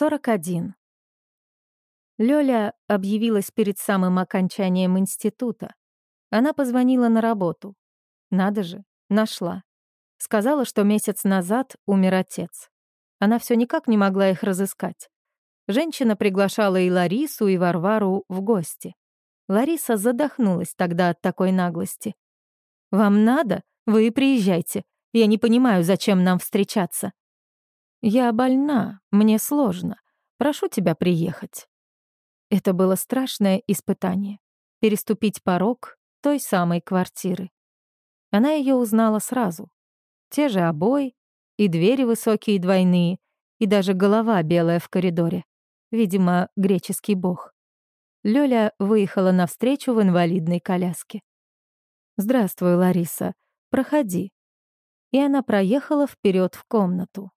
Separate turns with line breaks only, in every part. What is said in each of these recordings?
41. Лёля объявилась перед самым окончанием института. Она позвонила на работу. Надо же, нашла. Сказала, что месяц назад умер отец. Она все никак не могла их разыскать. Женщина приглашала и Ларису, и Варвару в гости. Лариса задохнулась тогда от такой наглости. «Вам надо? Вы и приезжайте. Я не понимаю, зачем нам встречаться». «Я больна, мне сложно. Прошу тебя приехать». Это было страшное испытание — переступить порог той самой квартиры. Она ее узнала сразу. Те же обои, и двери высокие двойные, и даже голова белая в коридоре. Видимо, греческий бог. Лёля выехала навстречу в инвалидной коляске. «Здравствуй, Лариса. Проходи». И она проехала вперед в комнату.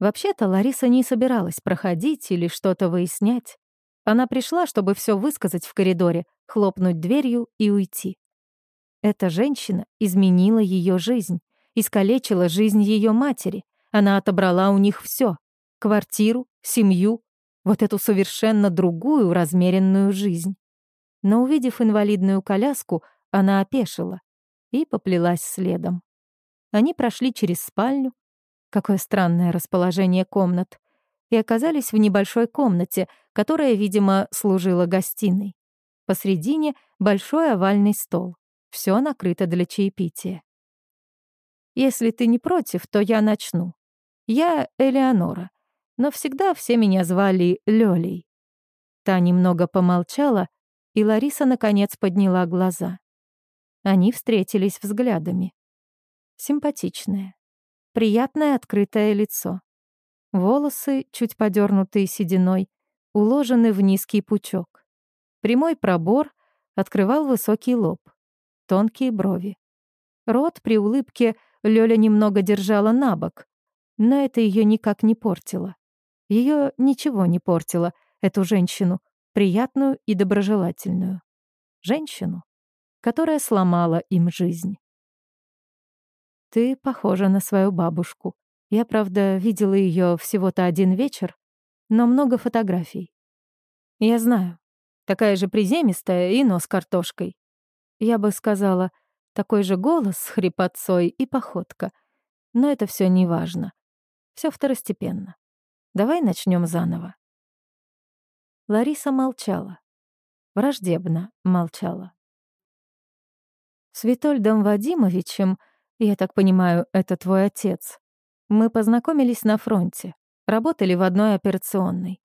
Вообще-то Лариса не собиралась проходить или что-то выяснять. Она пришла, чтобы все высказать в коридоре, хлопнуть дверью и уйти. Эта женщина изменила ее жизнь, искалечила жизнь ее матери. Она отобрала у них все: квартиру, семью, вот эту совершенно другую размеренную жизнь. Но увидев инвалидную коляску, она опешила и поплелась следом. Они прошли через спальню, какое странное расположение комнат, и оказались в небольшой комнате, которая, видимо, служила гостиной. Посредине большой овальный стол. Все накрыто для чаепития. Если ты не против, то я начну. Я Элеонора, но всегда все меня звали Лёлей. Та немного помолчала, и Лариса наконец подняла глаза. Они встретились взглядами. Симпатичная, приятное открытое лицо. Волосы, чуть подернутые сединой, уложены в низкий пучок. Прямой пробор открывал высокий лоб, тонкие брови. Рот при улыбке Лёля немного держала на бок, но это ее никак не портило. Ее ничего не портило, эту женщину, приятную и доброжелательную. Женщину, которая сломала им жизнь. «Ты похожа на свою бабушку», я, правда, видела ее всего-то один вечер, но много фотографий. Я знаю, такая же приземистая и нос картошкой. Я бы сказала, такой же голос с хрипотцой и походка. Но это все не важно. Все второстепенно. Давай начнем заново. Лариса молчала. Враждебно молчала. С Витольдом Вадимовичем, я так понимаю, это твой отец, мы познакомились на фронте, работали в одной операционной.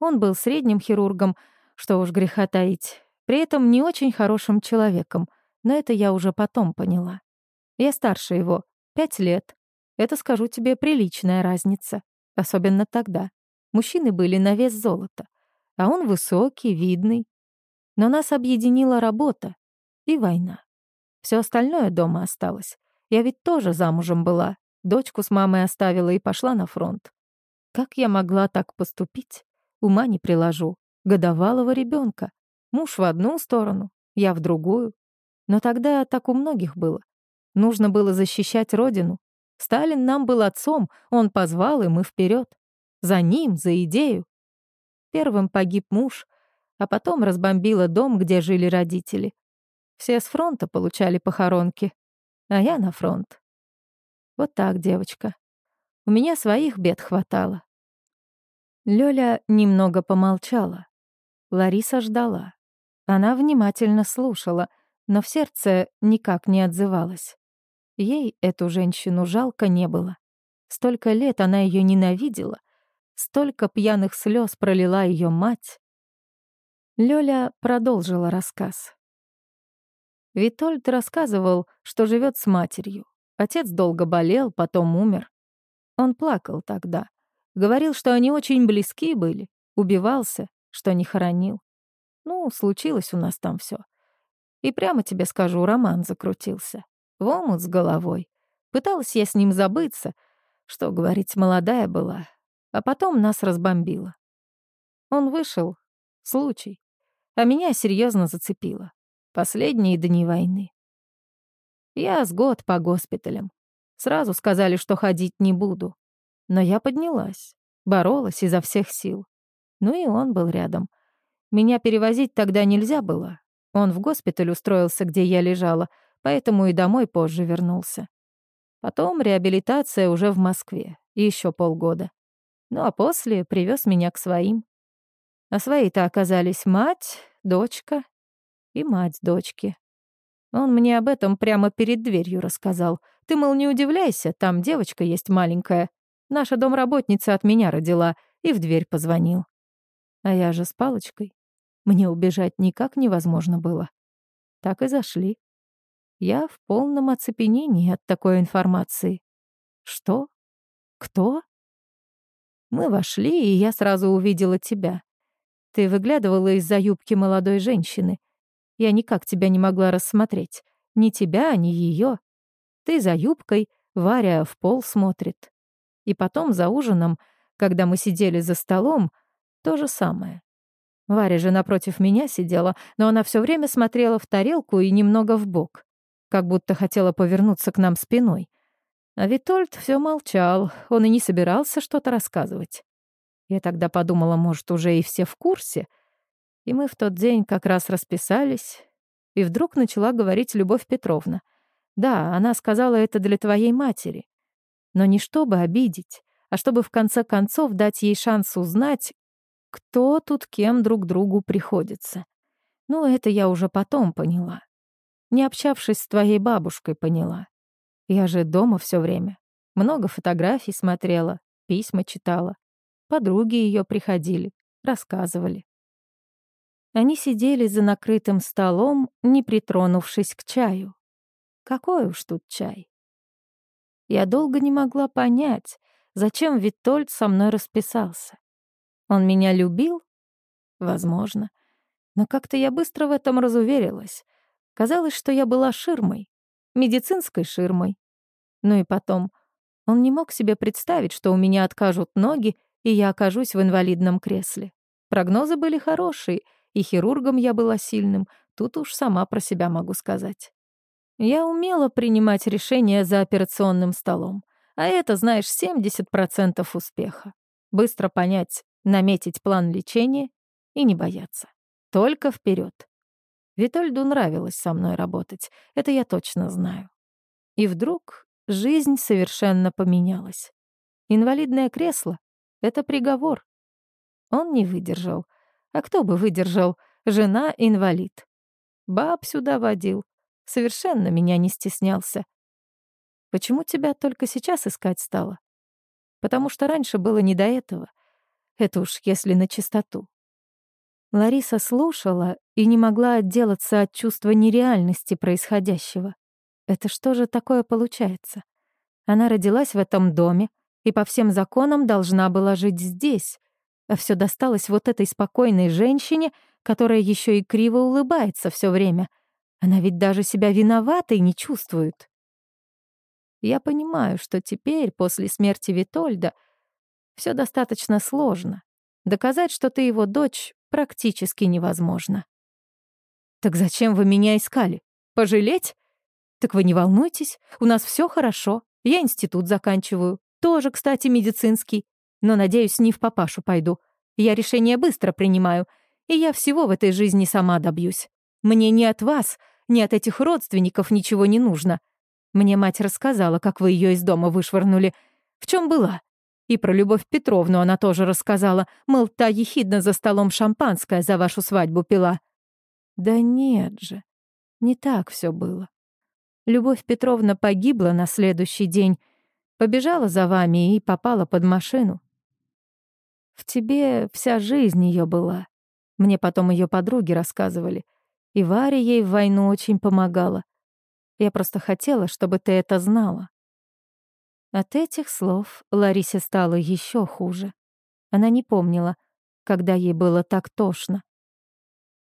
Он был средним хирургом, что уж греха таить, при этом не очень хорошим человеком, но это я уже потом поняла. Я старше его, пять лет. Это, скажу тебе, приличная разница, особенно тогда. Мужчины были на вес золота, а он высокий, видный. Но нас объединила работа и война. Все остальное дома осталось. Я ведь тоже замужем была, Дочку с мамой оставила и пошла на фронт. Как я могла так поступить? Ума не приложу. Годовалого ребенка. Муж в одну сторону, я в другую. Но тогда так у многих было. Нужно было защищать родину. Сталин нам был отцом, он позвал, и мы вперед. За ним, за идею. Первым погиб муж, а потом разбомбила дом, где жили родители. Все с фронта получали похоронки, а я на фронт. Вот так, девочка. У меня своих бед хватало. Лёля немного помолчала. Лариса ждала. Она внимательно слушала, но в сердце никак не отзывалась. Ей эту женщину жалко не было. Столько лет она ее ненавидела, столько пьяных слез пролила ее мать. Лёля продолжила рассказ. Витольд рассказывал, что живет с матерью. Отец долго болел, потом умер. Он плакал тогда. Говорил, что они очень близки были. Убивался, что не хоронил. Ну, случилось у нас там все. И прямо тебе скажу, роман закрутился. В омут с головой. Пыталась я с ним забыться. Что говорить, молодая была. А потом нас разбомбило. Он вышел. Случай. А меня серьезно зацепило. Последние дни войны. Я с год по госпиталям. Сразу сказали, что ходить не буду. Но я поднялась. Боролась изо всех сил. Ну и он был рядом. Меня перевозить тогда нельзя было. Он в госпиталь устроился, где я лежала, поэтому и домой позже вернулся. Потом реабилитация уже в Москве, еще полгода. Ну а после привез меня к своим. А свои-то оказались мать, дочка и мать дочки. Он мне об этом прямо перед дверью рассказал. Ты, мол, не удивляйся, там девочка есть маленькая. Наша домработница от меня родила и в дверь позвонил. А я же с палочкой. Мне убежать никак невозможно было. Так и зашли. Я в полном оцепенении от такой информации. Что? Кто? Мы вошли, и я сразу увидела тебя. Ты выглядывала из-за юбки молодой женщины. Я никак тебя не могла рассмотреть. Ни тебя, ни ее. Ты за юбкой, Варя в пол смотрит. И потом за ужином, когда мы сидели за столом, то же самое. Варя же напротив меня сидела, но она все время смотрела в тарелку и немного в бок, как будто хотела повернуться к нам спиной. А Витольд все молчал, он и не собирался что-то рассказывать. Я тогда подумала, может, уже и все в курсе. И мы в тот день как раз расписались. И вдруг начала говорить Любовь Петровна. Да, она сказала это для твоей матери. Но не чтобы обидеть, а чтобы в конце концов дать ей шанс узнать, кто тут кем друг другу приходится. Ну, это я уже потом поняла. Не общавшись с твоей бабушкой, поняла. Я же дома все время. Много фотографий смотрела, письма читала. Подруги ее приходили, рассказывали. Они сидели за накрытым столом, не притронувшись к чаю. Какой уж тут чай. Я долго не могла понять, зачем Витольд со мной расписался. Он меня любил? Возможно. Но как-то я быстро в этом разуверилась. Казалось, что я была ширмой, медицинской ширмой. Ну и потом, он не мог себе представить, что у меня откажут ноги, и я окажусь в инвалидном кресле. Прогнозы были хорошие, и хирургом я была сильным, тут уж сама про себя могу сказать. Я умела принимать решения за операционным столом, а это, знаешь, 70% успеха. Быстро понять, наметить план лечения и не бояться. Только вперед. Витольду нравилось со мной работать, это я точно знаю. И вдруг жизнь совершенно поменялась. Инвалидное кресло — это приговор. Он не выдержал. А кто бы выдержал? Жена — инвалид. Баб сюда водил. Совершенно меня не стеснялся. Почему тебя только сейчас искать стало? Потому что раньше было не до этого. Это уж если на чистоту. Лариса слушала и не могла отделаться от чувства нереальности происходящего. Это что же такое получается? Она родилась в этом доме и по всем законам должна была жить здесь, а все досталось вот этой спокойной женщине, которая еще и криво улыбается все время. Она ведь даже себя виноватой не чувствует. Я понимаю, что теперь, после смерти Витольда, все достаточно сложно. Доказать, что ты его дочь, практически невозможно. Так зачем вы меня искали? Пожалеть? Так вы не волнуйтесь, у нас все хорошо. Я институт заканчиваю. Тоже, кстати, медицинский. Но, надеюсь, не в папашу пойду. Я решение быстро принимаю. И я всего в этой жизни сама добьюсь. Мне ни от вас, ни от этих родственников ничего не нужно. Мне мать рассказала, как вы ее из дома вышвырнули. В чем была? И про Любовь Петровну она тоже рассказала, мол, та ехидно за столом шампанское за вашу свадьбу пила. Да нет же, не так все было. Любовь Петровна погибла на следующий день, побежала за вами и попала под машину. В тебе вся жизнь ее была. Мне потом ее подруги рассказывали. И Варя ей в войну очень помогала. Я просто хотела, чтобы ты это знала. От этих слов Ларисе стало еще хуже. Она не помнила, когда ей было так тошно.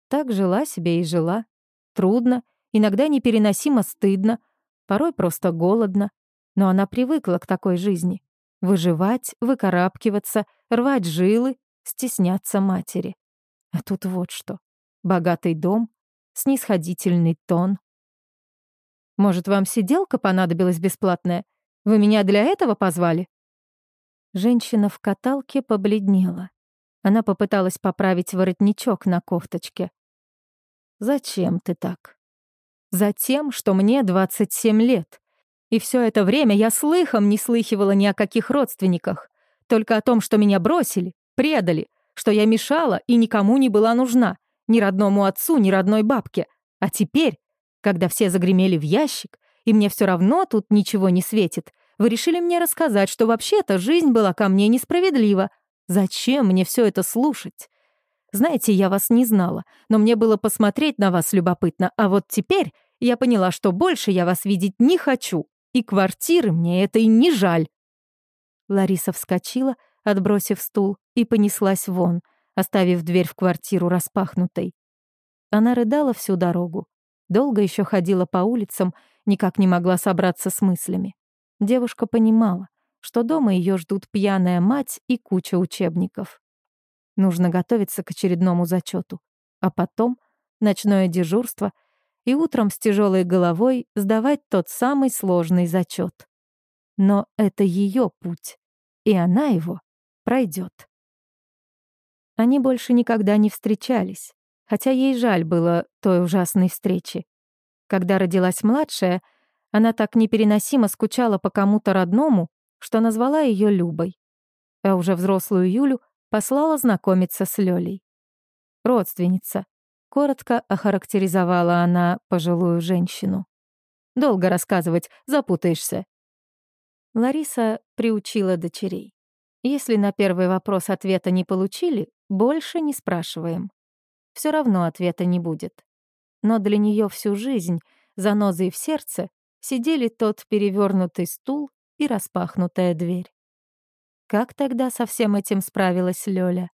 Так жила себе и жила. Трудно, иногда непереносимо стыдно, порой просто голодно. Но она привыкла к такой жизни. Выживать, выкарабкиваться, рвать жилы, стесняться матери. А тут вот что. Богатый дом, снисходительный тон. «Может, вам сиделка понадобилась бесплатная? Вы меня для этого позвали?» Женщина в каталке побледнела. Она попыталась поправить воротничок на кофточке. «Зачем ты так?» «Затем, что мне 27 лет. И все это время я слыхом не слыхивала ни о каких родственниках, только о том, что меня бросили, предали, что я мешала и никому не была нужна, ни родному отцу, ни родной бабке. А теперь, когда все загремели в ящик, и мне все равно тут ничего не светит, вы решили мне рассказать, что вообще-то жизнь была ко мне несправедлива. Зачем мне все это слушать? Знаете, я вас не знала, но мне было посмотреть на вас любопытно, а вот теперь я поняла, что больше я вас видеть не хочу, и квартиры мне этой не жаль». Лариса вскочила, отбросив стул, и понеслась вон, оставив дверь в квартиру распахнутой. Она рыдала всю дорогу, долго еще ходила по улицам, никак не могла собраться с мыслями. Девушка понимала, что дома ее ждут пьяная мать и куча учебников. Нужно готовиться к очередному зачету, а потом ночное дежурство и утром с тяжелой головой сдавать тот самый сложный зачет. Но это ее путь, и она его пройдет. Они больше никогда не встречались, хотя ей жаль было той ужасной встречи. Когда родилась младшая, она так непереносимо скучала по кому-то родному, что назвала ее Любой. А уже взрослую Юлю послала знакомиться с Лёлей. Родственница. Коротко охарактеризовала она пожилую женщину. Долго рассказывать, запутаешься. Лариса приучила дочерей. Если на первый вопрос ответа не получили, больше не спрашиваем. Все равно ответа не будет. Но для нее всю жизнь, занозой в сердце, сидели тот перевернутый стул и распахнутая дверь. Как тогда со всем этим справилась Лёля?